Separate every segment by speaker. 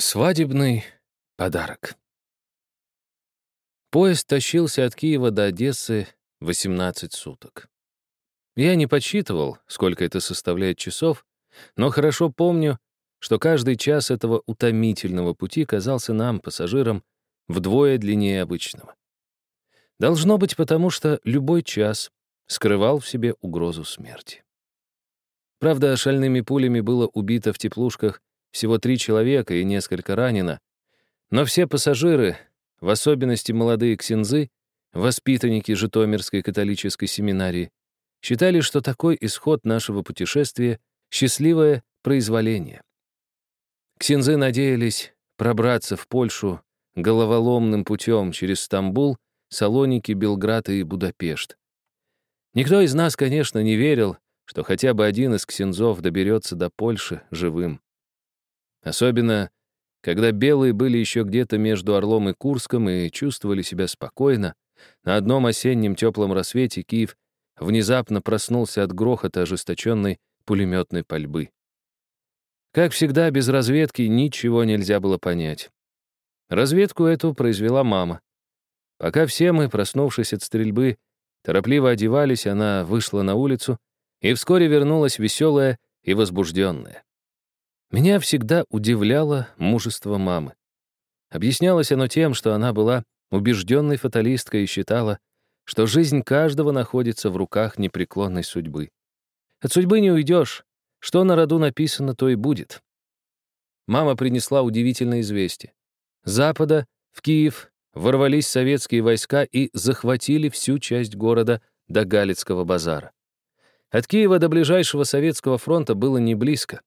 Speaker 1: Свадебный подарок. Поезд тащился от Киева до Одессы 18 суток. Я не подсчитывал, сколько это составляет часов, но хорошо помню, что каждый час этого утомительного пути казался нам, пассажирам, вдвое длиннее обычного. Должно быть потому, что любой час скрывал в себе угрозу смерти. Правда, шальными пулями было убито в теплушках всего три человека и несколько ранено, но все пассажиры, в особенности молодые ксензы, воспитанники Житомирской католической семинарии, считали, что такой исход нашего путешествия — счастливое произволение. Ксензы надеялись пробраться в Польшу головоломным путем через Стамбул, Салоники, Белград и Будапешт. Никто из нас, конечно, не верил, что хотя бы один из ксензов доберется до Польши живым. Особенно, когда белые были еще где-то между Орлом и Курском и чувствовали себя спокойно, на одном осеннем теплом рассвете Киев внезапно проснулся от грохота ожесточенной пулеметной пальбы. Как всегда, без разведки ничего нельзя было понять. Разведку эту произвела мама. Пока все мы, проснувшись от стрельбы, торопливо одевались, она вышла на улицу и вскоре вернулась веселая и возбужденная. Меня всегда удивляло мужество мамы. Объяснялось оно тем, что она была убежденной фаталисткой и считала, что жизнь каждого находится в руках непреклонной судьбы. От судьбы не уйдешь. Что на роду написано, то и будет. Мама принесла удивительное известие. С запада в Киев ворвались советские войска и захватили всю часть города до Галицкого базара. От Киева до ближайшего советского фронта было не близко.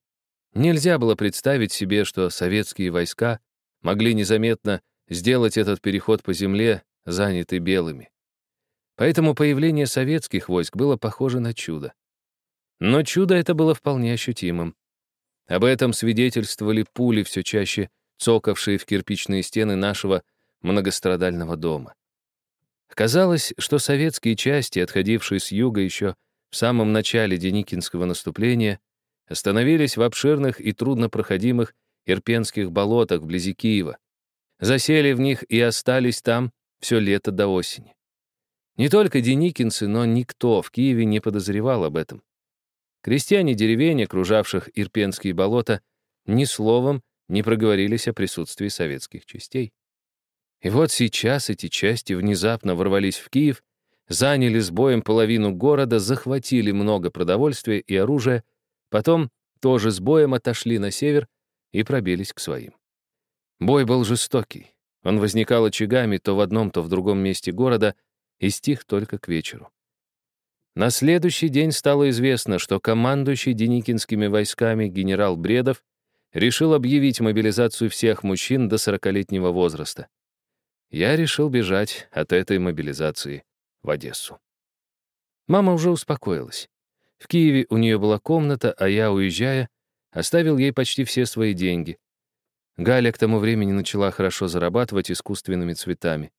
Speaker 1: Нельзя было представить себе, что советские войска могли незаметно сделать этот переход по земле, занятый белыми. Поэтому появление советских войск было похоже на чудо. Но чудо это было вполне ощутимым. Об этом свидетельствовали пули, все чаще цокавшие в кирпичные стены нашего многострадального дома. Казалось, что советские части, отходившие с юга еще в самом начале Деникинского наступления, остановились в обширных и труднопроходимых Ирпенских болотах вблизи Киева, засели в них и остались там все лето до осени. Не только деникинцы, но никто в Киеве не подозревал об этом. Крестьяне деревень, окружавших Ирпенские болота, ни словом не проговорились о присутствии советских частей. И вот сейчас эти части внезапно ворвались в Киев, заняли с боем половину города, захватили много продовольствия и оружия, потом тоже с боем отошли на север и пробились к своим. Бой был жестокий. Он возникал очагами то в одном, то в другом месте города и стих только к вечеру. На следующий день стало известно, что командующий Деникинскими войсками генерал Бредов решил объявить мобилизацию всех мужчин до 40-летнего возраста. Я решил бежать от этой мобилизации в Одессу. Мама уже успокоилась. В Киеве у нее была комната, а я, уезжая, оставил ей почти все свои деньги. Галя к тому времени начала хорошо зарабатывать искусственными цветами.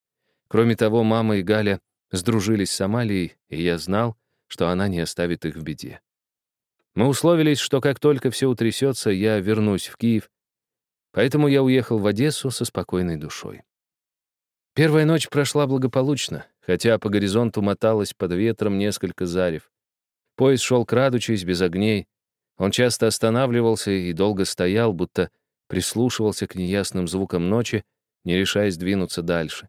Speaker 1: Кроме того, мама и Галя сдружились с Амалией, и я знал, что она не оставит их в беде. Мы условились, что как только все утрясется, я вернусь в Киев, поэтому я уехал в Одессу со спокойной душой. Первая ночь прошла благополучно, хотя по горизонту моталось под ветром несколько зарев. Поезд шел крадучись, без огней. Он часто останавливался и долго стоял, будто прислушивался к неясным звукам ночи, не решаясь двинуться дальше.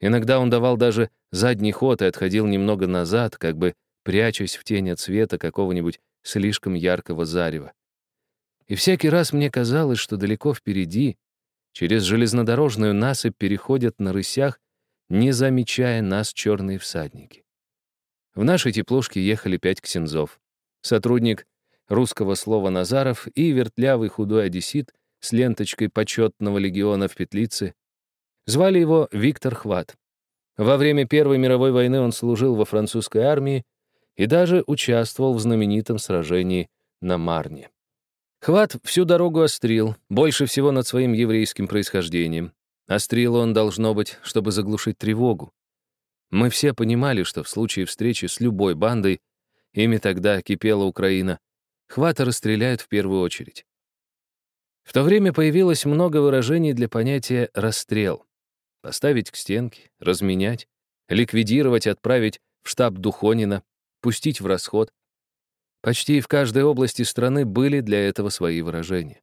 Speaker 1: Иногда он давал даже задний ход и отходил немного назад, как бы прячась в тень от света какого-нибудь слишком яркого зарева. И всякий раз мне казалось, что далеко впереди, Через железнодорожную насыпь переходят на рысях, не замечая нас черные всадники. В нашей теплушке ехали пять ксензов. Сотрудник русского слова Назаров и вертлявый худой одессит с ленточкой почетного легиона в петлице. Звали его Виктор Хват. Во время Первой мировой войны он служил во французской армии и даже участвовал в знаменитом сражении на Марне. Хват всю дорогу острил, больше всего над своим еврейским происхождением. Острил он, должно быть, чтобы заглушить тревогу. Мы все понимали, что в случае встречи с любой бандой, ими тогда кипела Украина, Хвата расстреляют в первую очередь. В то время появилось много выражений для понятия «расстрел». Поставить к стенке, разменять, ликвидировать, отправить в штаб Духонина, пустить в расход. Почти в каждой области страны были для этого свои выражения.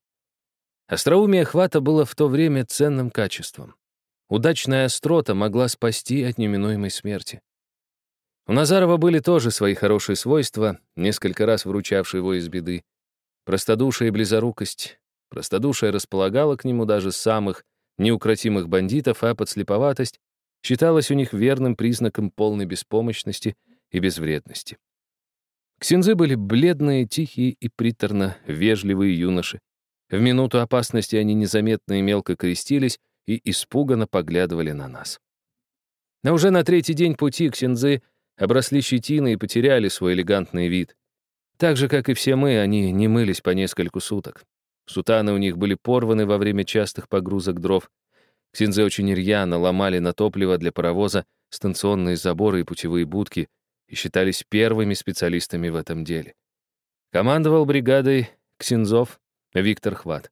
Speaker 1: Остроумие хвата было в то время ценным качеством. Удачная острота могла спасти от неминуемой смерти. У Назарова были тоже свои хорошие свойства, несколько раз выручавшие его из беды. Простодушие и близорукость. Простодушие располагало к нему даже самых неукротимых бандитов, а подслеповатость считалась у них верным признаком полной беспомощности и безвредности. Ксензы были бледные, тихие и приторно вежливые юноши. В минуту опасности они незаметно и мелко крестились и испуганно поглядывали на нас. Но уже на третий день пути ксензы обросли щетиной и потеряли свой элегантный вид. Так же, как и все мы, они не мылись по нескольку суток. Сутаны у них были порваны во время частых погрузок дров. Ксензы очень рьяно ломали на топливо для паровоза станционные заборы и путевые будки и считались первыми специалистами в этом деле. Командовал бригадой Ксензов Виктор Хват.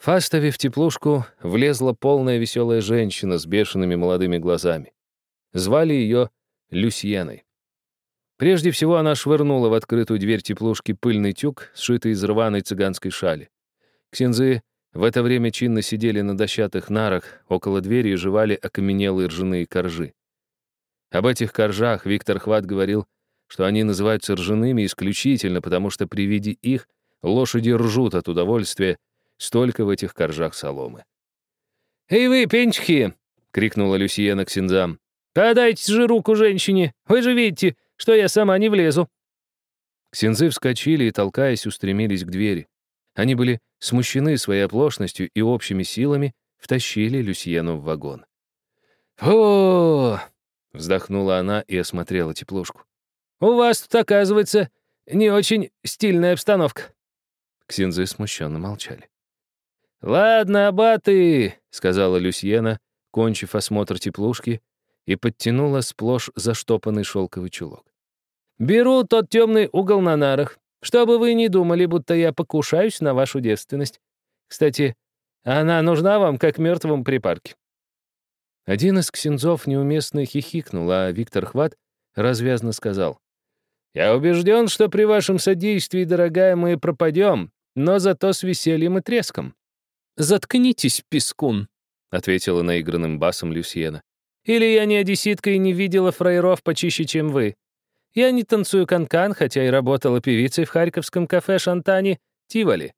Speaker 1: Фастове в теплушку влезла полная веселая женщина с бешеными молодыми глазами. Звали ее Люсьеной. Прежде всего она швырнула в открытую дверь теплушки пыльный тюк, сшитый из рваной цыганской шали. Ксензы в это время чинно сидели на дощатых нарах около двери и жевали окаменелые ржаные коржи. Об этих коржах Виктор Хват говорил, что они называются ржаными исключительно потому, что при виде их лошади ржут от удовольствия, столько в этих коржах соломы. «Эй вы, пенчки!» — крикнула Люсиена к синзам. «Подайте же руку женщине! Вы же видите, что я сама не влезу!» Ксензы вскочили и, толкаясь, устремились к двери. Они были смущены своей оплошностью и общими силами втащили Люсьену в вагон. «О!» — вздохнула она и осмотрела теплушку. «У вас тут, оказывается, не очень стильная обстановка». Ксензы смущенно молчали. «Ладно, абаты», — сказала Люсьена, кончив осмотр теплушки, и подтянула сплошь заштопанный шелковый чулок. Беру тот темный угол на нарах, чтобы вы не думали, будто я покушаюсь на вашу девственность. Кстати, она нужна вам, как мертвому припарке». Один из ксензов неуместно хихикнул, а Виктор Хват развязно сказал. «Я убежден, что при вашем содействии, дорогая, мы пропадем, но зато с весельем и треском». «Заткнитесь, пескун», — ответила наигранным басом Люсьена. «Или я не одесситка и не видела фраеров почище, чем вы. Я не танцую канкан, -кан, хотя и работала певицей в харьковском кафе «Шантани» Тиволи.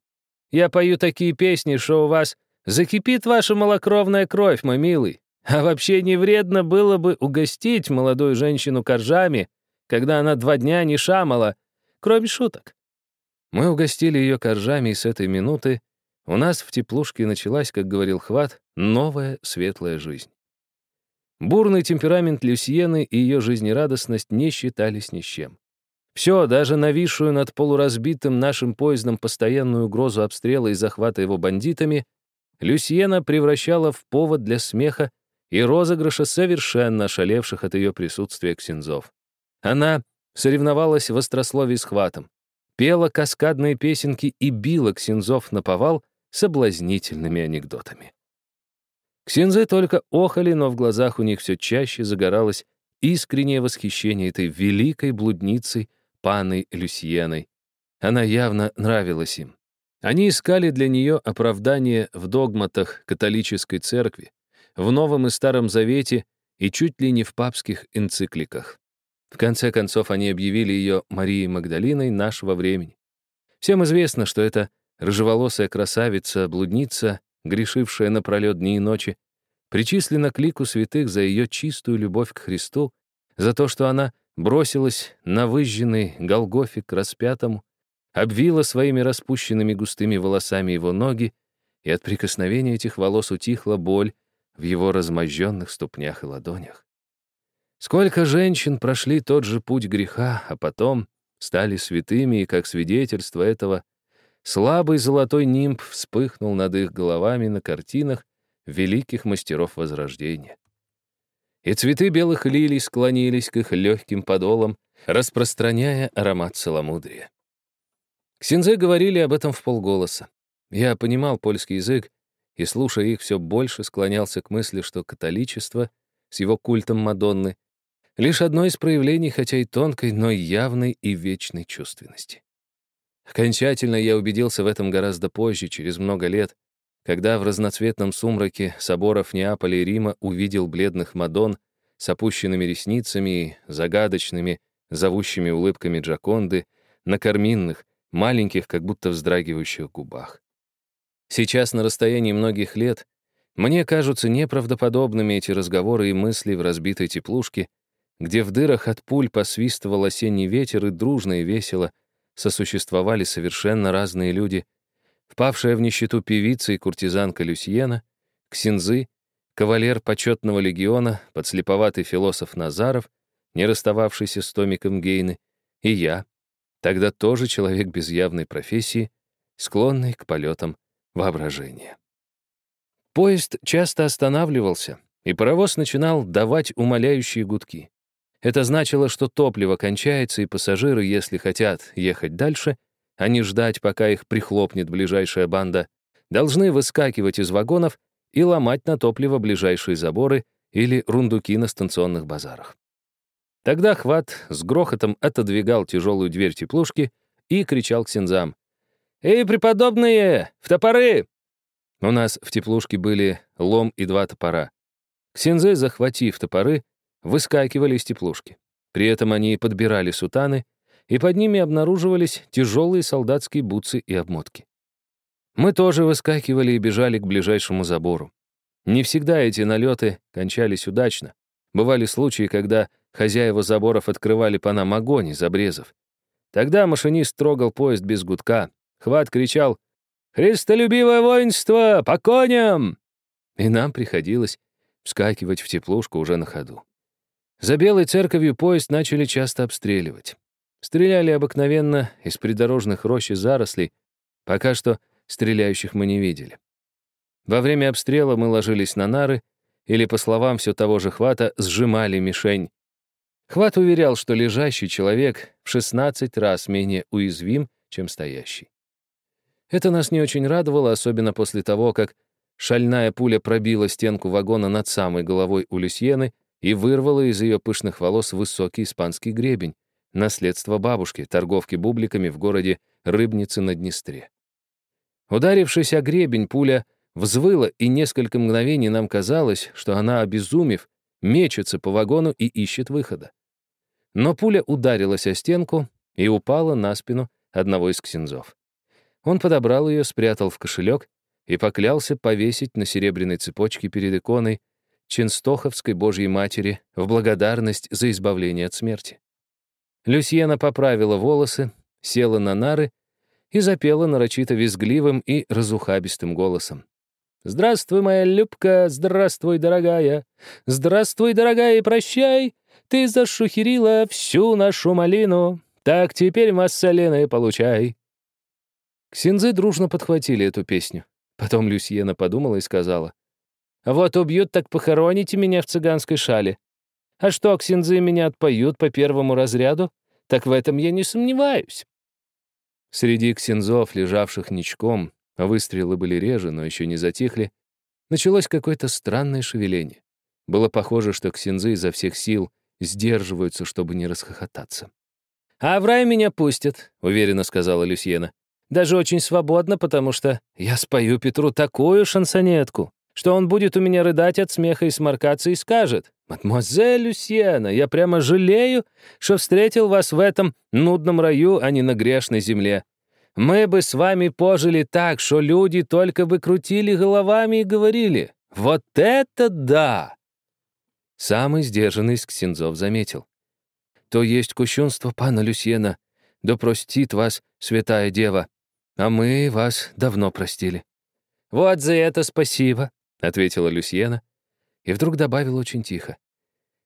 Speaker 1: Я пою такие песни, что у вас закипит ваша малокровная кровь, мой милый. А вообще не вредно было бы угостить молодую женщину коржами, когда она два дня не шамала, кроме шуток. Мы угостили ее коржами, и с этой минуты у нас в теплушке началась, как говорил Хват, новая светлая жизнь. Бурный темперамент Люсьены и ее жизнерадостность не считались ни с чем. Все, даже нависшую над полуразбитым нашим поездом постоянную угрозу обстрела и захвата его бандитами, Люсьена превращала в повод для смеха и розыгрыша совершенно ошалевших от ее присутствия ксензов. Она соревновалась в острословии с хватом, пела каскадные песенки и била ксензов на повал соблазнительными анекдотами. Ксензы только охали, но в глазах у них все чаще загоралось искреннее восхищение этой великой блудницей, паной Люсьеной. Она явно нравилась им. Они искали для нее оправдание в догматах католической церкви, в Новом и Старом Завете и чуть ли не в папских энцикликах. В конце концов, они объявили ее Марией Магдалиной нашего времени. Всем известно, что эта рыжеволосая красавица, блудница, грешившая напролет дни и ночи, причислена к лику святых за ее чистую любовь к Христу, за то, что она бросилась на выжженный Голгофе к распятому, обвила своими распущенными густыми волосами его ноги, и от прикосновения этих волос утихла боль в его размозженных ступнях и ладонях. Сколько женщин прошли тот же путь греха, а потом стали святыми, и как свидетельство этого Слабый золотой нимб вспыхнул над их головами на картинах великих мастеров Возрождения. И цветы белых лилий склонились к их легким подолам, распространяя аромат целомудрия. Ксензе говорили об этом в полголоса. Я понимал польский язык и, слушая их, все больше склонялся к мысли, что католичество с его культом Мадонны лишь одно из проявлений, хотя и тонкой, но явной и вечной чувственности. Окончательно я убедился в этом гораздо позже, через много лет, когда в разноцветном сумраке соборов Неаполя и Рима увидел бледных Мадон с опущенными ресницами и загадочными, зовущими улыбками Джаконды на карминных, маленьких, как будто вздрагивающих губах. Сейчас, на расстоянии многих лет, мне кажутся неправдоподобными эти разговоры и мысли в разбитой теплушке, где в дырах от пуль посвистывал осенний ветер и дружно и весело сосуществовали совершенно разные люди, впавшая в нищету певица и куртизанка Люсьена, Ксинзы, кавалер почетного легиона, подслеповатый философ Назаров, не расстававшийся с Томиком Гейны, и я, тогда тоже человек без явной профессии, склонный к полетам воображения. Поезд часто останавливался, и паровоз начинал давать умоляющие гудки. Это значило, что топливо кончается, и пассажиры, если хотят ехать дальше, а не ждать, пока их прихлопнет ближайшая банда, должны выскакивать из вагонов и ломать на топливо ближайшие заборы или рундуки на станционных базарах. Тогда Хват с грохотом отодвигал тяжелую дверь теплушки и кричал к синзам. «Эй, преподобные, в топоры!» У нас в теплушке были лом и два топора. Ксензы, захватив топоры, выскакивали из теплушки. При этом они подбирали сутаны, и под ними обнаруживались тяжелые солдатские бутсы и обмотки. Мы тоже выскакивали и бежали к ближайшему забору. Не всегда эти налеты кончались удачно. Бывали случаи, когда хозяева заборов открывали по нам огонь из обрезов. Тогда машинист трогал поезд без гудка, Хват кричал «Христолюбивое воинство! По коням!» И нам приходилось вскакивать в теплушку уже на ходу. За Белой церковью поезд начали часто обстреливать. Стреляли обыкновенно из придорожных рощ и зарослей, пока что стреляющих мы не видели. Во время обстрела мы ложились на нары или, по словам все того же Хвата, сжимали мишень. Хват уверял, что лежащий человек в 16 раз менее уязвим, чем стоящий. Это нас не очень радовало, особенно после того, как шальная пуля пробила стенку вагона над самой головой у Люсьены и вырвала из ее пышных волос высокий испанский гребень, наследство бабушки, торговки бубликами в городе Рыбницы на Днестре. Ударившись о гребень, пуля взвыла, и несколько мгновений нам казалось, что она, обезумев, мечется по вагону и ищет выхода. Но пуля ударилась о стенку и упала на спину одного из ксензов. Он подобрал ее, спрятал в кошелек и поклялся повесить на серебряной цепочке перед иконой Ченстоховской Божьей Матери в благодарность за избавление от смерти. Люсьена поправила волосы, села на нары и запела нарочито визгливым и разухабистым голосом. «Здравствуй, моя Любка, здравствуй, дорогая, здравствуй, дорогая, и прощай, ты зашухерила всю нашу малину, так теперь массолены получай». Ксензы дружно подхватили эту песню. Потом Люсьена подумала и сказала, «Вот убьют, так похороните меня в цыганской шале. А что, ксензы меня отпоют по первому разряду? Так в этом я не сомневаюсь». Среди ксензов, лежавших ничком, выстрелы были реже, но еще не затихли, началось какое-то странное шевеление. Было похоже, что ксензы изо всех сил сдерживаются, чтобы не расхохотаться. «А в рай меня пустят», — уверенно сказала Люсьена. Даже очень свободно, потому что я спою Петру такую шансонетку, что он будет у меня рыдать от смеха и сморкаться и скажет, «Мадемуазель Люсьена, я прямо жалею, что встретил вас в этом нудном раю, а не на грешной земле. Мы бы с вами пожили так, что люди только бы крутили головами и говорили, «Вот это да!» Самый сдержанный из ксензов заметил. «То есть кощунство пана Люсьена, да простит вас, святая дева. А мы вас давно простили». «Вот за это спасибо», — ответила Люсьена. И вдруг добавила очень тихо.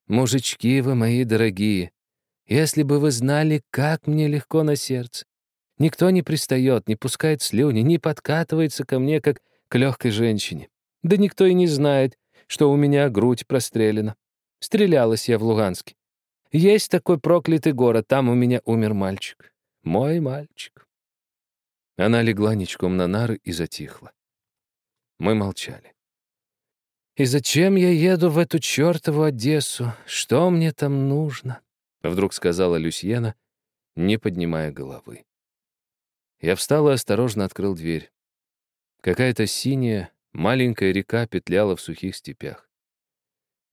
Speaker 1: «Мужички вы мои дорогие, если бы вы знали, как мне легко на сердце. Никто не пристает, не пускает слюни, не подкатывается ко мне, как к легкой женщине. Да никто и не знает, что у меня грудь прострелена. Стрелялась я в Луганске. Есть такой проклятый город, там у меня умер мальчик. Мой мальчик. Она легла ничком на нары и затихла. Мы молчали. «И зачем я еду в эту чертову Одессу? Что мне там нужно?» Вдруг сказала Люсьена, не поднимая головы. Я встал и осторожно открыл дверь. Какая-то синяя, маленькая река петляла в сухих степях.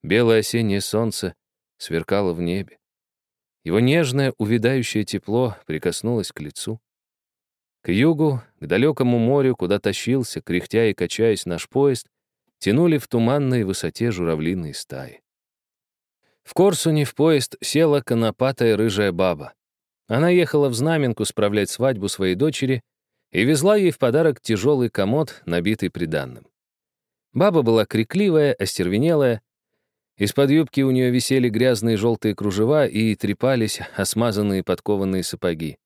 Speaker 1: Белое осеннее солнце сверкало в небе. Его нежное, увядающее тепло прикоснулось к лицу. К югу, к далекому морю, куда тащился, кряхтя и качаясь наш поезд, тянули в туманной высоте журавлиные стаи. В Корсуне в поезд села конопатая рыжая баба. Она ехала в Знаменку справлять свадьбу своей дочери и везла ей в подарок тяжелый комод, набитый приданным. Баба была крикливая, остервенелая. Из-под юбки у нее висели грязные желтые кружева и трепались осмазанные подкованные сапоги.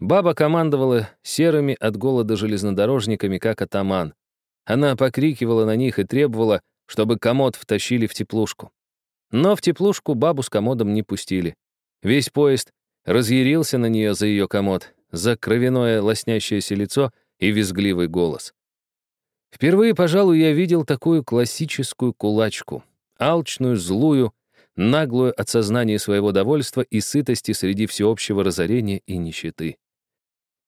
Speaker 1: Баба командовала серыми от голода железнодорожниками, как атаман. Она покрикивала на них и требовала, чтобы комод втащили в теплушку. Но в теплушку бабу с комодом не пустили. Весь поезд разъярился на нее за ее комод, за кровяное лоснящееся лицо и визгливый голос. Впервые, пожалуй, я видел такую классическую кулачку, алчную, злую, наглую от сознания своего довольства и сытости среди всеобщего разорения и нищеты.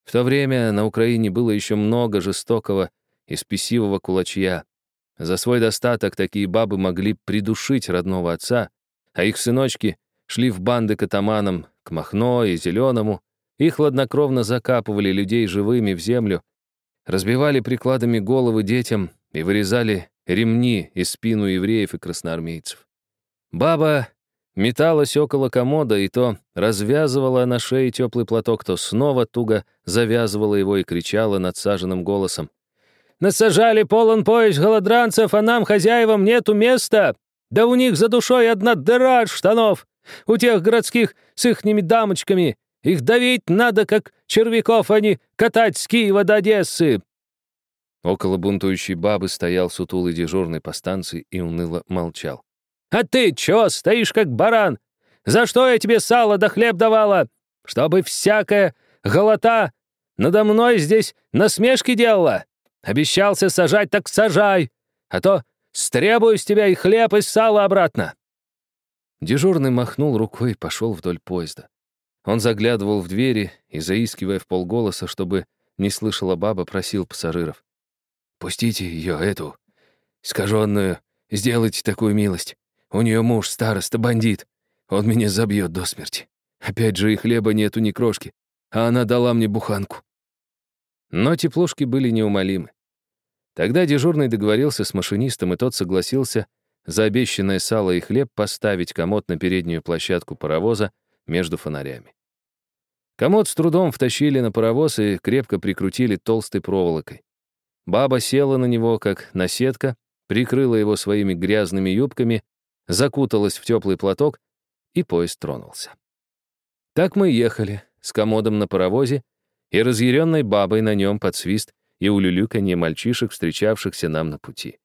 Speaker 1: В то время на Украине было еще много жестокого и спесивого кулачья. За свой достаток такие бабы могли придушить родного отца, а их сыночки шли в банды к атаманам, к Махно и Зеленому, и хладнокровно закапывали людей живыми в землю, разбивали прикладами головы детям и вырезали ремни из спину евреев и красноармейцев. Баба Металась около комода, и то развязывала на шее теплый платок, то снова туго завязывала его и кричала надсаженным голосом. «Насажали полон поезд голодранцев, а нам, хозяевам, нету места! Да у них за душой одна дыра от штанов! У тех городских с ихними дамочками! Их давить надо, как червяков, а не катать с Киева до Одессы!» Около бунтующей бабы стоял сутулый дежурный по станции и уныло молчал. А ты чё стоишь как баран? За что я тебе сало да хлеб давала? Чтобы всякая голота надо мной здесь насмешки делала? Обещался сажать, так сажай, а то стребую с тебя и хлеб, и сало обратно». Дежурный махнул рукой и пошел вдоль поезда. Он заглядывал в двери и, заискивая в полголоса, чтобы не слышала баба, просил пассажиров. «Пустите ее, эту, искаженную, сделайте такую милость. У нее муж староста, бандит. Он меня забьет до смерти. Опять же и хлеба нету, ни крошки. А она дала мне буханку. Но теплушки были неумолимы. Тогда дежурный договорился с машинистом, и тот согласился за обещанное сало и хлеб поставить комод на переднюю площадку паровоза между фонарями. Комод с трудом втащили на паровоз и крепко прикрутили толстой проволокой. Баба села на него, как наседка, прикрыла его своими грязными юбками закуталась в теплый платок, и поезд тронулся. Так мы ехали, с комодом на паровозе и разъяренной бабой на нем под свист и улюлюканье мальчишек, встречавшихся нам на пути.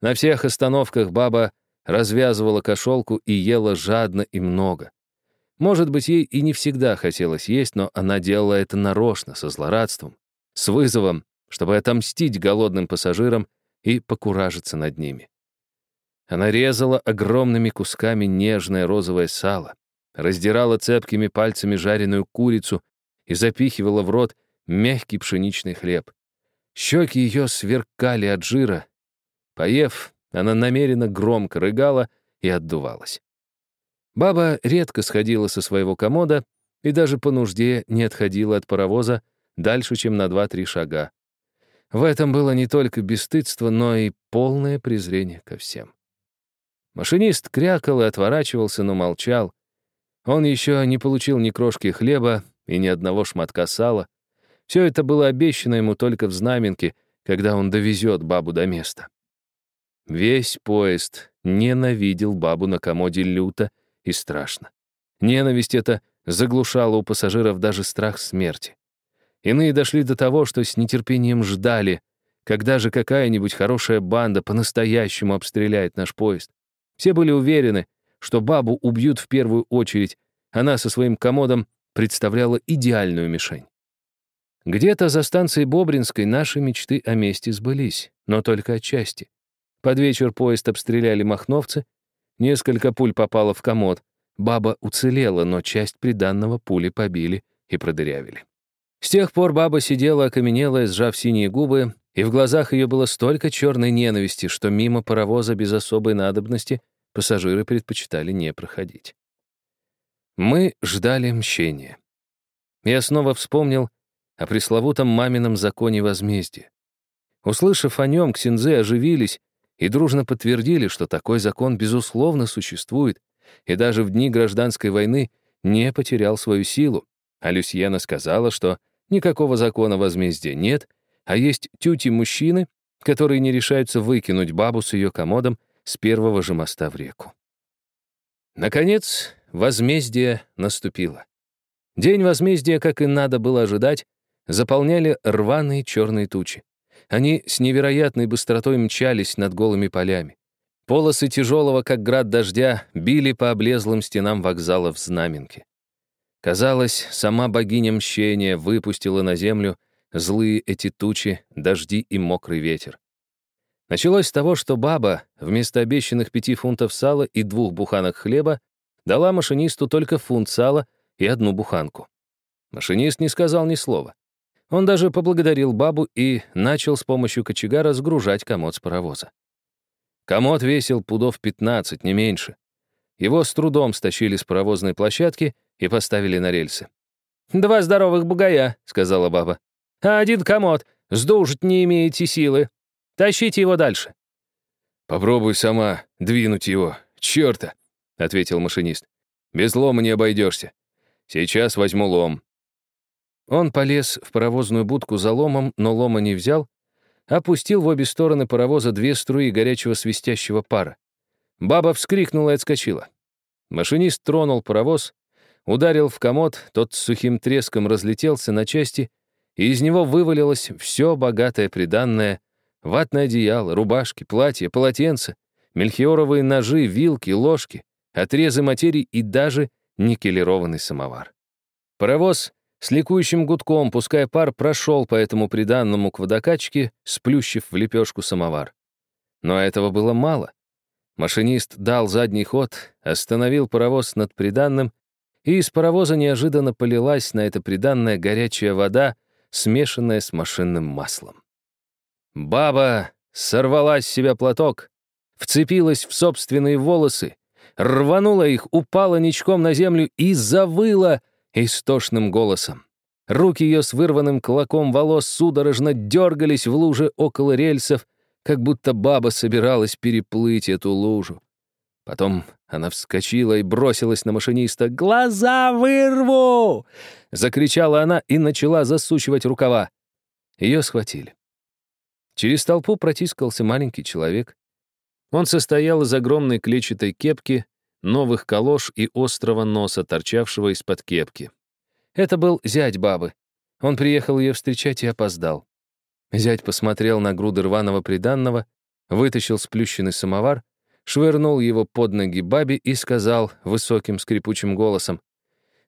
Speaker 1: На всех остановках баба развязывала кошелку и ела жадно и много. Может быть, ей и не всегда хотелось есть, но она делала это нарочно, со злорадством, с вызовом, чтобы отомстить голодным пассажирам и покуражиться над ними. Она резала огромными кусками нежное розовое сало, раздирала цепкими пальцами жареную курицу и запихивала в рот мягкий пшеничный хлеб. Щеки ее сверкали от жира. Поев, она намеренно громко рыгала и отдувалась. Баба редко сходила со своего комода и даже по нужде не отходила от паровоза дальше, чем на два-три шага. В этом было не только бесстыдство, но и полное презрение ко всем. Машинист крякал и отворачивался, но молчал. Он еще не получил ни крошки хлеба и ни одного шматка сала. Все это было обещано ему только в знаменке, когда он довезет бабу до места. Весь поезд ненавидел бабу на комоде люто и страшно. Ненависть эта заглушала у пассажиров даже страх смерти. Иные дошли до того, что с нетерпением ждали, когда же какая-нибудь хорошая банда по-настоящему обстреляет наш поезд. Все были уверены, что бабу убьют в первую очередь. Она со своим комодом представляла идеальную мишень. Где-то за станцией Бобринской наши мечты о мести сбылись, но только отчасти. Под вечер поезд обстреляли махновцы, несколько пуль попало в комод, баба уцелела, но часть приданного пули побили и продырявили. С тех пор баба сидела окаменелая, сжав синие губы, и в глазах ее было столько черной ненависти, что мимо паровоза без особой надобности пассажиры предпочитали не проходить. Мы ждали мщения. Я снова вспомнил о пресловутом мамином законе возмездия. Услышав о нем, ксензы оживились и дружно подтвердили, что такой закон безусловно существует и даже в дни гражданской войны не потерял свою силу, а Люсьена сказала, что никакого закона возмездия нет, а есть тюти-мужчины, которые не решаются выкинуть бабу с ее комодом с первого же моста в реку. Наконец, возмездие наступило. День возмездия, как и надо было ожидать, заполняли рваные черные тучи. Они с невероятной быстротой мчались над голыми полями. Полосы тяжелого, как град дождя, били по облезлым стенам вокзала в знаменке. Казалось, сама богиня мщения выпустила на землю злые эти тучи, дожди и мокрый ветер. Началось с того, что баба вместо обещанных пяти фунтов сала и двух буханок хлеба дала машинисту только фунт сала и одну буханку. Машинист не сказал ни слова. Он даже поблагодарил бабу и начал с помощью кочегара сгружать комод с паровоза. Комод весил пудов 15, не меньше. Его с трудом стащили с паровозной площадки и поставили на рельсы. «Два здоровых бугая», — сказала баба. «А один комод, сдужить не имеете силы. Тащите его дальше».
Speaker 2: «Попробуй сама двинуть его, черта», — ответил машинист. «Без лома не обойдешься. Сейчас возьму лом».
Speaker 1: Он полез в паровозную будку за ломом, но лома не взял, опустил в обе стороны паровоза две струи горячего свистящего пара. Баба вскрикнула и отскочила. Машинист тронул паровоз, ударил в комод, тот с сухим треском разлетелся на части, и из него вывалилось все богатое приданное, ватное одеяло, рубашки, платья, полотенца, мельхиоровые ножи, вилки, ложки, отрезы материй и даже никелированный самовар. Паровоз с ликующим гудком, пуская пар, прошел по этому приданному к водокачке, сплющив в лепешку самовар. Но этого было мало. Машинист дал задний ход, остановил паровоз над приданным, и из паровоза неожиданно полилась на это приданная горячая вода, смешанная с машинным маслом. Баба сорвала с себя платок, вцепилась в собственные волосы, рванула их, упала ничком на землю и завыла — истошным голосом. Руки ее с вырванным клоком волос судорожно дергались в луже около рельсов, как будто баба собиралась переплыть эту лужу. Потом она вскочила и бросилась на машиниста. «Глаза вырву!» — закричала она и начала засучивать рукава. Ее схватили. Через толпу протискался маленький человек. Он состоял из огромной клетчатой кепки, новых калош и острого носа, торчавшего из-под кепки. Это был зять бабы. Он приехал ее встречать и опоздал. Зять посмотрел на груды рваного приданного, вытащил сплющенный самовар, швырнул его под ноги бабе и сказал высоким скрипучим голосом,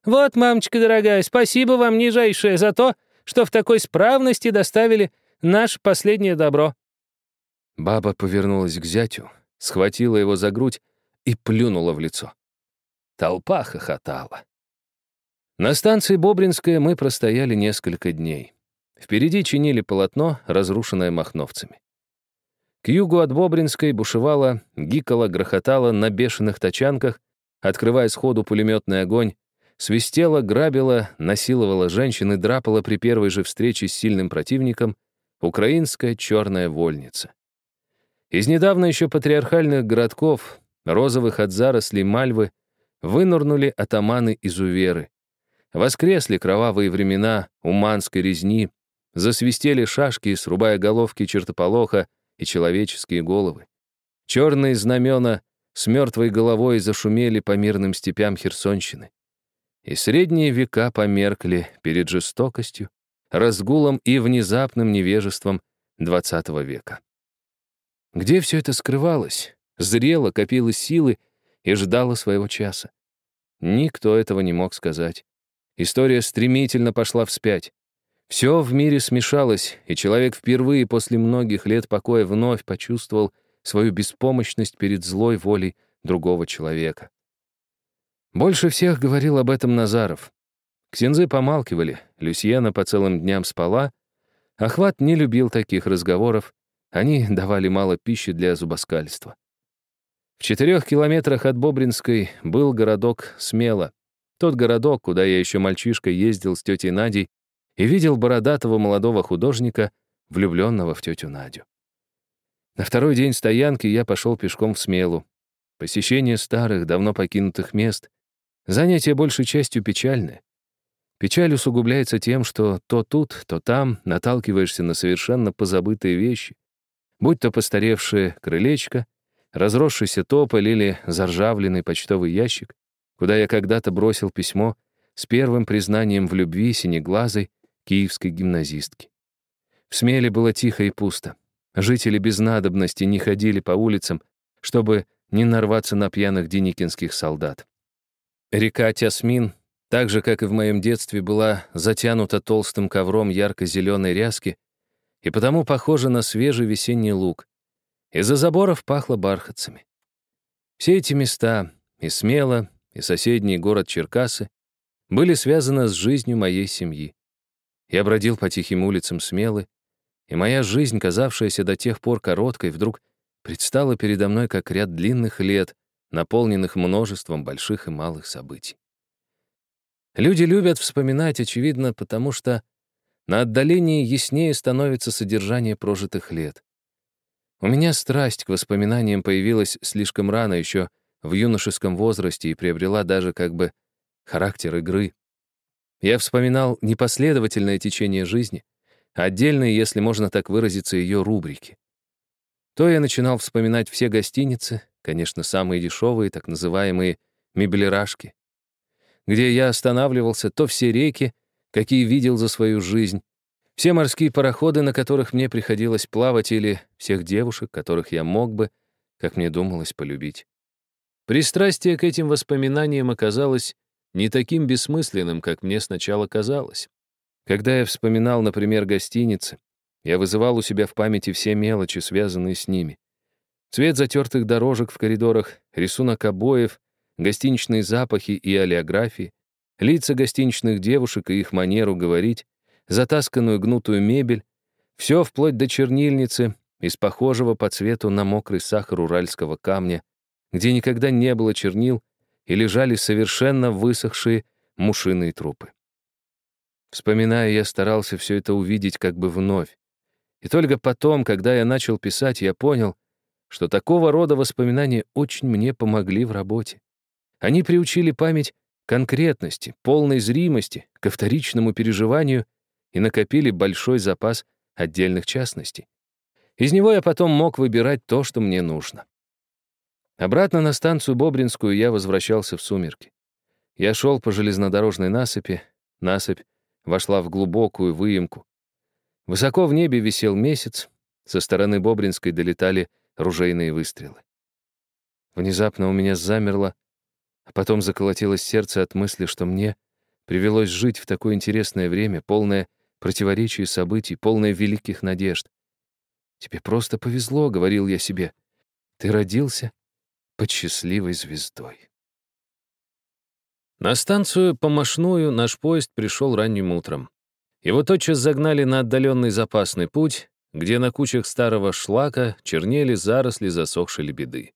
Speaker 1: «Вот, мамочка дорогая, спасибо вам нижайшее за то, что в такой справности доставили наше последнее добро». Баба повернулась к зятю, схватила его за грудь и плюнула в лицо. Толпа хохотала. На станции Бобринская мы простояли несколько дней. Впереди чинили полотно, разрушенное махновцами. К югу от Бобринской бушевала, гикала, грохотала на бешеных тачанках, открывая сходу пулеметный огонь, свистела, грабила, насиловала женщин и драпала при первой же встрече с сильным противником украинская черная вольница. Из недавно еще патриархальных городков розовых от зарослей мальвы, вынырнули атаманы-изуверы. Воскресли кровавые времена уманской резни, засвистели шашки, срубая головки чертополоха и человеческие головы. Черные знамена с мертвой головой зашумели по мирным степям Херсонщины. И средние века померкли перед жестокостью, разгулом и внезапным невежеством XX века. Где все это скрывалось? Зрела, копила силы и ждала своего часа. Никто этого не мог сказать. История стремительно пошла вспять. Все в мире смешалось, и человек впервые после многих лет покоя вновь почувствовал свою беспомощность перед злой волей другого человека. Больше всех говорил об этом Назаров. Ксензы помалкивали, Люсьена по целым дням спала, Ахват не любил таких разговоров, они давали мало пищи для зубоскальства. В четырех километрах от Бобринской был городок Смело. Тот городок, куда я еще мальчишкой ездил с тетей Надей и видел бородатого молодого художника, влюбленного в тетю Надю. На второй день стоянки я пошел пешком в Смелу. Посещение старых, давно покинутых мест — занятие большей частью печальное. Печаль усугубляется тем, что то тут, то там наталкиваешься на совершенно позабытые вещи, будь то постаревшее крылечко, разросшийся тополь или заржавленный почтовый ящик, куда я когда-то бросил письмо с первым признанием в любви синеглазой киевской гимназистки. В Смеле было тихо и пусто. Жители без надобности не ходили по улицам, чтобы не нарваться на пьяных деникинских солдат. Река Тясмин, так же, как и в моем детстве, была затянута толстым ковром ярко-зеленой ряски и потому похожа на свежий весенний луг. Из-за заборов пахло бархатцами. Все эти места, и Смело, и соседний город Черкасы, были связаны с жизнью моей семьи. Я бродил по тихим улицам Смелы, и моя жизнь, казавшаяся до тех пор короткой, вдруг предстала передо мной как ряд длинных лет, наполненных множеством больших и малых событий. Люди любят вспоминать, очевидно, потому что на отдалении яснее становится содержание прожитых лет. У меня страсть к воспоминаниям появилась слишком рано, еще в юношеском возрасте, и приобрела даже как бы характер игры. Я вспоминал непоследовательное течение жизни, отдельные, если можно так выразиться, ее рубрики. То я начинал вспоминать все гостиницы, конечно, самые дешевые, так называемые меблерашки, где я останавливался, то все реки, какие видел за свою жизнь, все морские пароходы, на которых мне приходилось плавать, или всех девушек, которых я мог бы, как мне думалось, полюбить. Пристрастие к этим воспоминаниям оказалось не таким бессмысленным, как мне сначала казалось. Когда я вспоминал, например, гостиницы, я вызывал у себя в памяти все мелочи, связанные с ними. Цвет затертых дорожек в коридорах, рисунок обоев, гостиничные запахи и олеографии, лица гостиничных девушек и их манеру говорить, затасканную гнутую мебель, все вплоть до чернильницы из похожего по цвету на мокрый сахар уральского камня, где никогда не было чернил и лежали совершенно высохшие мушиные трупы. Вспоминая, я старался все это увидеть как бы вновь. И только потом, когда я начал писать, я понял, что такого рода воспоминания очень мне помогли в работе. Они приучили память конкретности, полной зримости, ко вторичному переживанию и накопили большой запас отдельных частностей. Из него я потом мог выбирать то, что мне нужно. Обратно на станцию Бобринскую я возвращался в сумерки. Я шел по железнодорожной насыпи, насыпь вошла в глубокую выемку. Высоко в небе висел месяц, со стороны Бобринской долетали ружейные выстрелы. Внезапно у меня замерло, а потом заколотилось сердце от мысли, что мне привелось жить в такое интересное время, полное противоречий событий, полное великих надежд. «Тебе просто повезло», — говорил я себе. «Ты родился под счастливой звездой». На станцию Помашную наш поезд пришел ранним утром. Его тотчас загнали на отдаленный запасный путь, где на кучах старого шлака чернели заросли засохшей лебеды.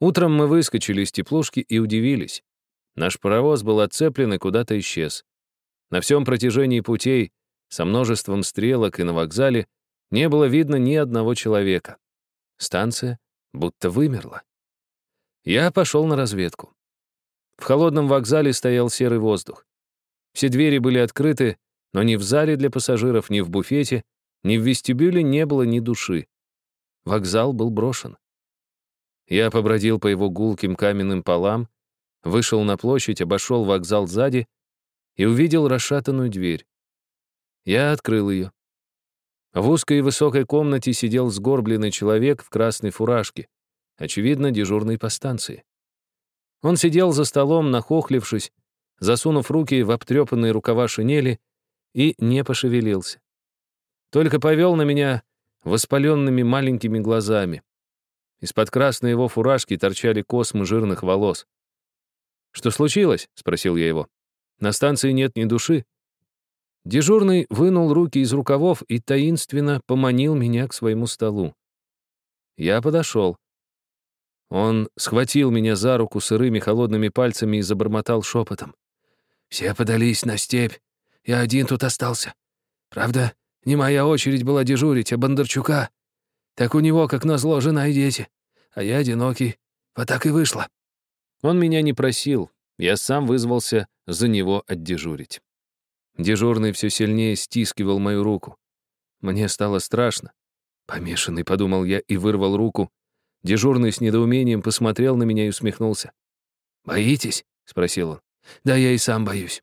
Speaker 1: Утром мы выскочили из теплушки и удивились. Наш паровоз был отцеплен и куда-то исчез. На всем протяжении путей, со множеством стрелок и на вокзале, не было видно ни одного человека. Станция будто вымерла. Я пошел на разведку. В холодном вокзале стоял серый воздух. Все двери были открыты, но ни в зале для пассажиров, ни в буфете, ни в вестибюле не было ни души. Вокзал был брошен. Я побродил по его гулким каменным полам, вышел на площадь, обошел вокзал сзади и увидел расшатанную дверь. Я открыл ее. В узкой и высокой комнате сидел сгорбленный человек в красной фуражке, очевидно, дежурный по станции. Он сидел за столом, нахохлившись, засунув руки в обтрепанные рукава шинели и не пошевелился. Только повел на меня воспаленными маленькими глазами. Из-под красной его фуражки торчали космы жирных волос. «Что случилось?» — спросил я его. «На станции нет ни души». Дежурный вынул руки из рукавов и таинственно поманил меня к своему столу. Я подошел. Он схватил меня за руку сырыми холодными пальцами и забормотал шепотом. «Все подались на степь. Я один тут остался. Правда, не моя очередь была дежурить, а Бондарчука. Так у него, как назло, жена и дети. А я одинокий. Вот так и вышло». Он меня не просил. Я сам вызвался за него отдежурить. Дежурный все сильнее стискивал мою руку. Мне стало страшно. Помешанный, подумал я и вырвал руку. Дежурный с недоумением посмотрел на меня и усмехнулся. «Боитесь?» — спросил он. «Да я и сам боюсь».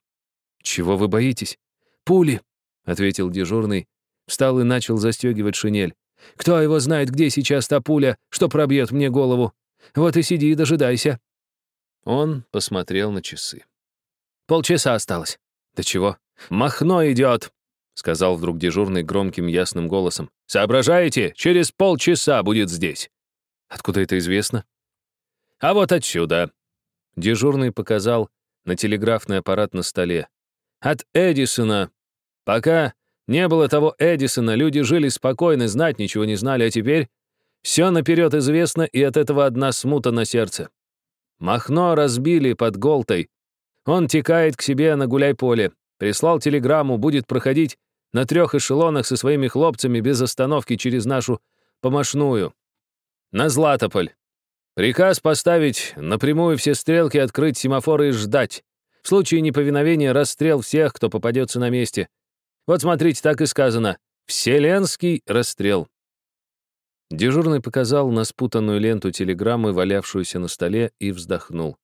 Speaker 1: «Чего вы боитесь?» «Пули», — ответил дежурный, встал и начал застегивать шинель. «Кто его знает, где сейчас та пуля, что пробьет мне голову? Вот и сиди и дожидайся». Он посмотрел на часы. «Полчаса осталось». «Да чего?» «Махно идет», — сказал вдруг дежурный громким ясным голосом. «Соображаете? Через полчаса будет здесь». «Откуда это известно?» «А вот отсюда». Дежурный показал на телеграфный аппарат на столе. «От Эдисона. Пока не было того Эдисона, люди жили спокойно, знать ничего не знали, а теперь все наперед известно, и от этого одна смута на сердце. Махно разбили под Голтой. Он текает к себе на гуляй-поле. Прислал телеграмму, будет проходить на трех эшелонах со своими хлопцами без остановки через нашу помощную. На Златополь. Приказ поставить напрямую все стрелки, открыть семафоры и ждать. В случае неповиновения расстрел всех, кто попадется на месте. Вот смотрите, так и сказано. Вселенский расстрел. Дежурный показал на спутанную ленту телеграммы, валявшуюся на столе, и вздохнул.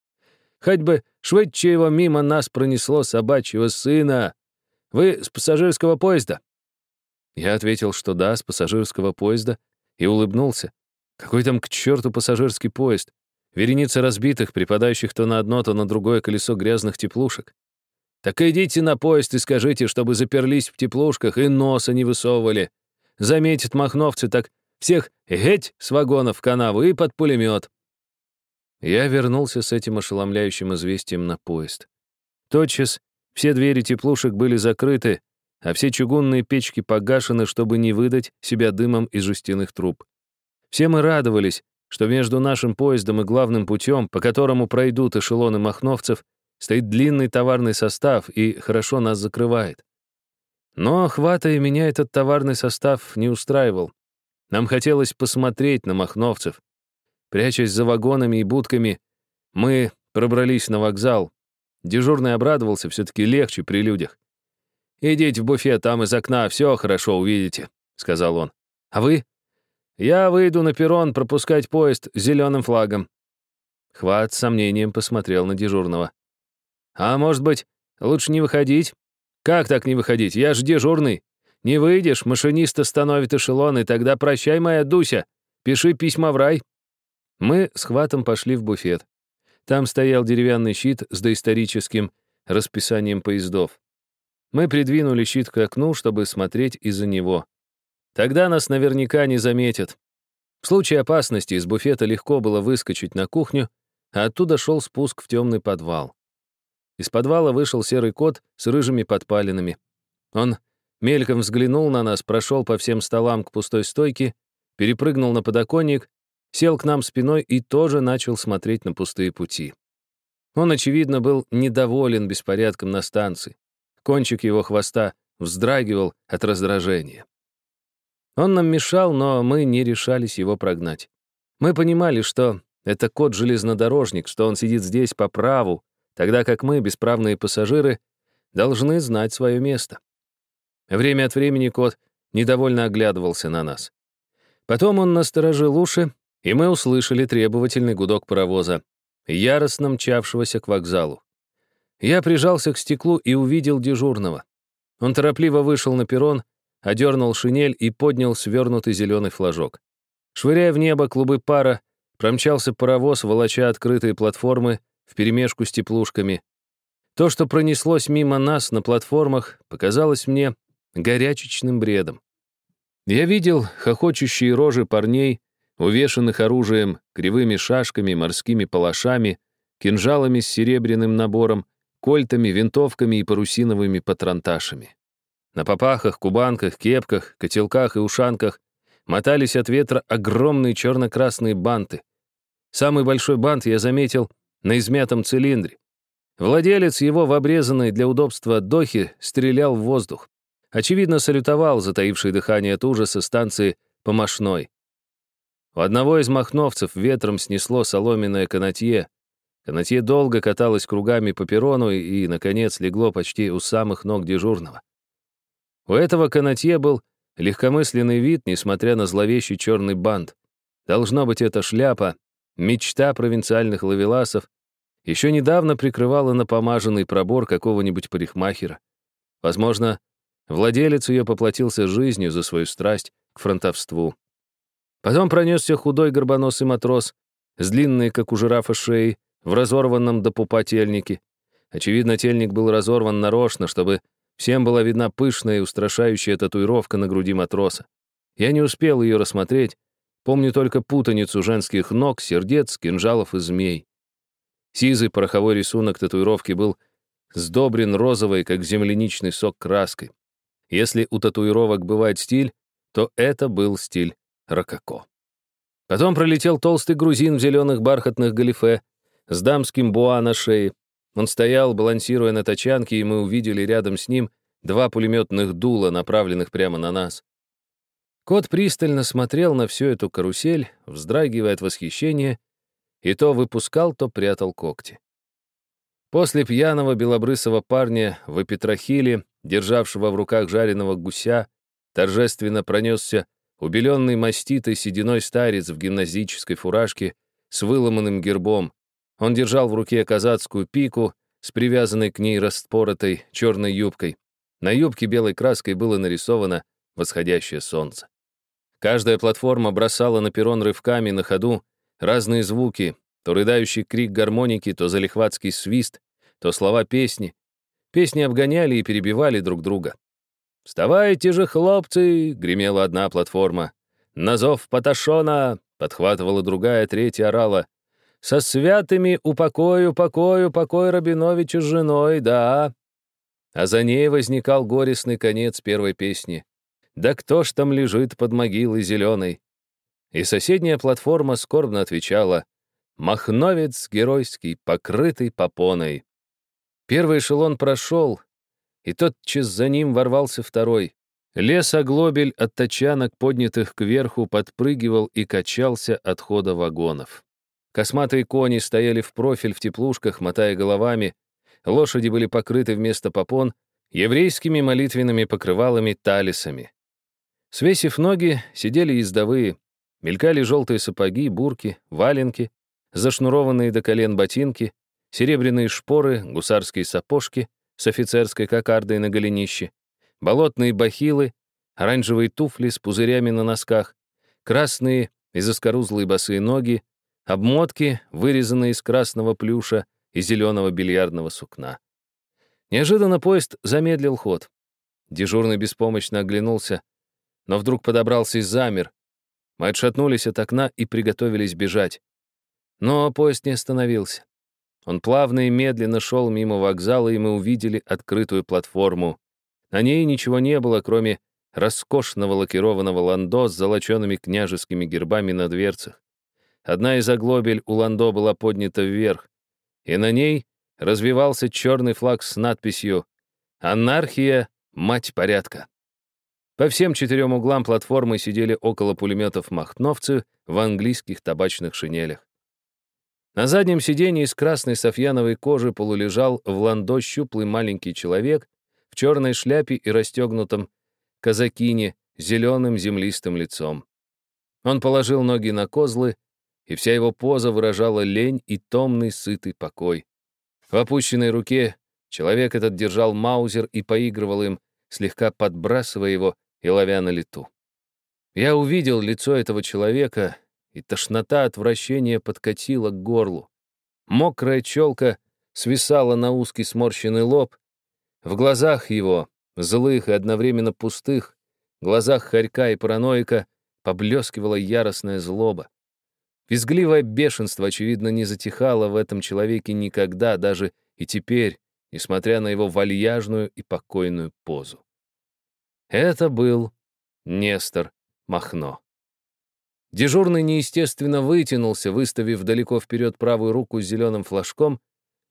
Speaker 1: Хоть бы швыдче его мимо нас пронесло собачьего сына. Вы с пассажирского поезда?» Я ответил, что да, с пассажирского поезда, и улыбнулся. Какой там к черту пассажирский поезд? Вереница разбитых, припадающих то на одно, то на другое колесо грязных теплушек. Так идите на поезд и скажите, чтобы заперлись в теплушках и носа не высовывали. Заметят махновцы, так всех геть с вагонов в канаву и под пулемет. Я вернулся с этим ошеломляющим известием на поезд. Тотчас все двери теплушек были закрыты, а все чугунные печки погашены, чтобы не выдать себя дымом из жестяных труб. Все мы радовались, что между нашим поездом и главным путем, по которому пройдут эшелоны махновцев, стоит длинный товарный состав и хорошо нас закрывает. Но, хватая меня, этот товарный состав не устраивал. Нам хотелось посмотреть на махновцев, Прячась за вагонами и будками, мы пробрались на вокзал. Дежурный обрадовался, все-таки легче при людях. «Идите в буфет, там из окна все хорошо увидите», — сказал он. «А вы?» «Я выйду на перрон пропускать поезд с зеленым флагом». Хват с сомнением посмотрел на дежурного. «А может быть, лучше не выходить?» «Как так не выходить? Я же дежурный. Не выйдешь, машинист остановит эшелон, и тогда прощай, моя Дуся. Пиши письма в рай». Мы с Хватом пошли в буфет. Там стоял деревянный щит с доисторическим расписанием поездов. Мы придвинули щит к окну, чтобы смотреть из-за него. Тогда нас наверняка не заметят. В случае опасности из буфета легко было выскочить на кухню, а оттуда шел спуск в темный подвал. Из подвала вышел серый кот с рыжими подпалинами. Он мельком взглянул на нас, прошел по всем столам к пустой стойке, перепрыгнул на подоконник сел к нам спиной и тоже начал смотреть на пустые пути. Он, очевидно, был недоволен беспорядком на станции. Кончик его хвоста вздрагивал от раздражения. Он нам мешал, но мы не решались его прогнать. Мы понимали, что это кот-железнодорожник, что он сидит здесь по праву, тогда как мы, бесправные пассажиры, должны знать свое место. Время от времени кот недовольно оглядывался на нас. Потом он насторожил уши и мы услышали требовательный гудок паровоза, яростно мчавшегося к вокзалу. Я прижался к стеклу и увидел дежурного. Он торопливо вышел на перрон, одернул шинель и поднял свернутый зеленый флажок. Швыряя в небо клубы пара, промчался паровоз, волоча открытые платформы вперемешку с теплушками. То, что пронеслось мимо нас на платформах, показалось мне горячечным бредом. Я видел хохочущие рожи парней, увешанных оружием, кривыми шашками, морскими палашами, кинжалами с серебряным набором, кольтами, винтовками и парусиновыми патронташами. На попахах, кубанках, кепках, котелках и ушанках мотались от ветра огромные черно-красные банты. Самый большой бант я заметил на измятом цилиндре. Владелец его в обрезанной для удобства дохе стрелял в воздух. Очевидно, салютовал, затаивший дыхание от ужаса станции Помашной. У одного из махновцев ветром снесло соломенное канатье. Канатье долго каталось кругами по перрону и, наконец, легло почти у самых ног дежурного. У этого канатье был легкомысленный вид, несмотря на зловещий черный бант. Должно быть, эта шляпа, мечта провинциальных лавеласов, еще недавно прикрывала напомаженный пробор какого-нибудь парикмахера. Возможно, владелец ее поплатился жизнью за свою страсть к фронтовству. Потом пронесся худой горбоносый матрос с длинной, как у жирафа, шеей, в разорванном до пупа тельнике. Очевидно, тельник был разорван нарочно, чтобы Всем была видна пышная и устрашающая татуировка на груди матроса. Я не успел ее рассмотреть, помню только путаницу женских ног, сердец, кинжалов и змей. Сизый пороховой рисунок татуировки был сдобрен розовой, как земляничный сок, краской. Если у татуировок бывает стиль, то это был стиль рококо. Потом пролетел толстый грузин в зеленых бархатных галифе с дамским буа на шее, он стоял, балансируя на тачанке, и мы увидели рядом с ним два пулеметных дула, направленных прямо на нас. Кот пристально смотрел на всю эту карусель, вздрагивая от восхищения, и то выпускал, то прятал когти. После пьяного белобрысого парня в эпитрахиле, державшего в руках жареного гуся, торжественно пронесся убеленный маститой сединой старец в гимназической фуражке с выломанным гербом, он держал в руке казацкую пику с привязанной к ней распоротой черной юбкой. На юбке белой краской было нарисовано восходящее солнце. Каждая платформа бросала на перрон рывками на ходу разные звуки, то рыдающий крик гармоники, то залихватский свист, то слова песни. Песни обгоняли и перебивали друг друга. «Вставайте же, хлопцы!» — гремела одна платформа. «На зов Паташона!» — подхватывала другая, третья орала. Со святыми упокою, покою, покой Рабиновича с женой, да. А за ней возникал горестный конец первой песни. Да кто ж там лежит под могилой зеленой? И соседняя платформа скорбно отвечала «Махновец геройский, покрытый попоной». Первый эшелон прошел, и тотчас за ним ворвался второй. Лес оглобель от тачанок, поднятых кверху, подпрыгивал и качался от хода вагонов. Косматые кони стояли в профиль в теплушках, мотая головами. Лошади были покрыты вместо попон еврейскими молитвенными покрывалами талисами. Свесив ноги, сидели ездовые. Мелькали желтые сапоги, бурки, валенки, зашнурованные до колен ботинки, серебряные шпоры, гусарские сапожки с офицерской кокардой на голенище, болотные бахилы, оранжевые туфли с пузырями на носках, красные и заскорузлые босые ноги, обмотки, вырезанные из красного плюша и зеленого бильярдного сукна. Неожиданно поезд замедлил ход. Дежурный беспомощно оглянулся, но вдруг подобрался и замер. Мы отшатнулись от окна и приготовились бежать. Но поезд не остановился. Он плавно и медленно шел мимо вокзала, и мы увидели открытую платформу. На ней ничего не было, кроме роскошного лакированного ландо с золочеными княжескими гербами на дверцах. Одна из оглобель у Ландо была поднята вверх, и на ней развивался черный флаг с надписью «Анархия, мать порядка». По всем четырем углам платформы сидели около пулеметов махновцы в английских табачных шинелях. На заднем сиденье из красной софьяновой кожи полулежал в ландо щуплый маленький человек в черной шляпе и расстегнутом казакине зеленым землистым лицом. Он положил ноги на козлы и вся его поза выражала лень и томный сытый покой. В опущенной руке человек этот держал маузер и поигрывал им, слегка подбрасывая его и ловя на лету. Я увидел лицо этого человека, и тошнота отвращения подкатила к горлу. Мокрая челка свисала на узкий сморщенный лоб. В глазах его, злых и одновременно пустых, глазах хорька и параноика, поблескивала яростная злоба. Визгливое бешенство, очевидно, не затихало в этом человеке никогда, даже и теперь, несмотря на его вальяжную и покойную позу. Это был Нестор Махно. Дежурный неестественно вытянулся, выставив далеко вперед правую руку с зеленым флажком,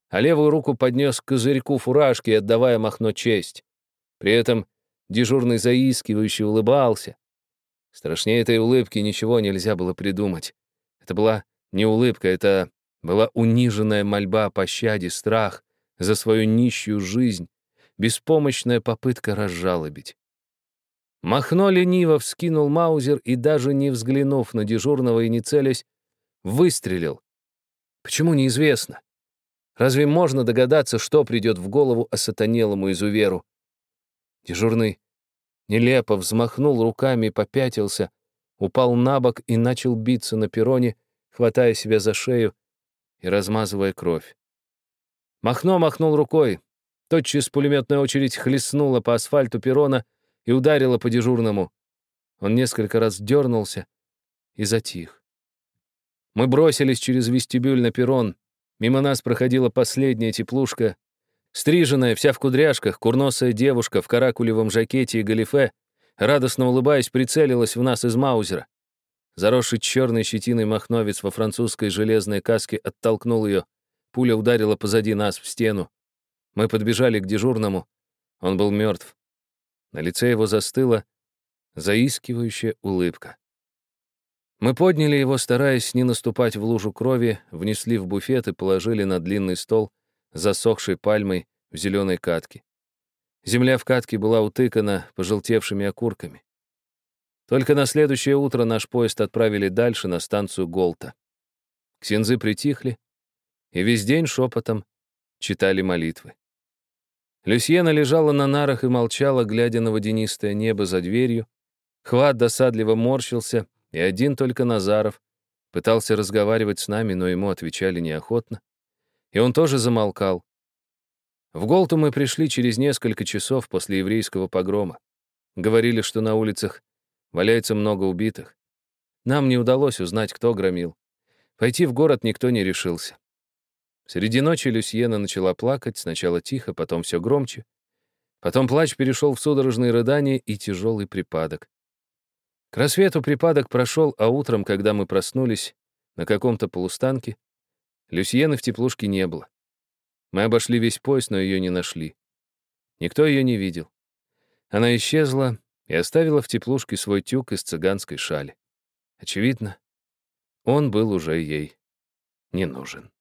Speaker 1: а левую руку поднес к козырьку фуражки, отдавая Махно честь. При этом дежурный заискивающе улыбался. Страшнее этой улыбки ничего нельзя было придумать. Это была не улыбка, это была униженная мольба о пощаде, страх за свою нищую жизнь, беспомощная попытка разжалобить. Махно лениво вскинул маузер и, даже не взглянув на дежурного и не целясь, выстрелил. Почему неизвестно? Разве можно догадаться, что придет в голову осатанелому изуверу? Дежурный нелепо взмахнул руками, попятился, упал на бок и начал биться на перроне, хватая себя за шею и размазывая кровь. Махно махнул рукой. Тотчас пулеметная очередь хлестнула по асфальту перрона, и ударила по дежурному. Он несколько раз дернулся и затих. Мы бросились через вестибюль на перрон. Мимо нас проходила последняя теплушка. Стриженная, вся в кудряшках, курносая девушка в каракулевом жакете и галифе, радостно улыбаясь, прицелилась в нас из маузера. Заросший черной щетиной махновец во французской железной каске оттолкнул ее. Пуля ударила позади нас в стену. Мы подбежали к дежурному. Он был мертв. На лице его застыла заискивающая улыбка. Мы подняли его, стараясь не наступать в лужу крови, внесли в буфет и положили на длинный стол засохшей пальмой в зеленой катке. Земля в катке была утыкана пожелтевшими окурками. Только на следующее утро наш поезд отправили дальше, на станцию Голта. Ксензы притихли и весь день шепотом читали молитвы. Люсьена лежала на нарах и молчала, глядя на водянистое небо за дверью. Хват досадливо морщился, и один только Назаров пытался разговаривать с нами, но ему отвечали неохотно. И он тоже замолкал. В Голту мы пришли через несколько часов после еврейского погрома. Говорили, что на улицах валяется много убитых. Нам не удалось узнать, кто громил. Пойти в город никто не решился. Среди ночи Люсьена начала плакать, сначала тихо, потом все громче. Потом плач перешел в судорожные рыдания и тяжелый припадок. К рассвету припадок прошел, а утром, когда мы проснулись на каком-то полустанке, Люсьены в теплушке не было. Мы обошли весь поезд, но ее не нашли. Никто ее не видел. Она исчезла и оставила в теплушке свой тюк из цыганской шали. Очевидно, он был уже ей не нужен.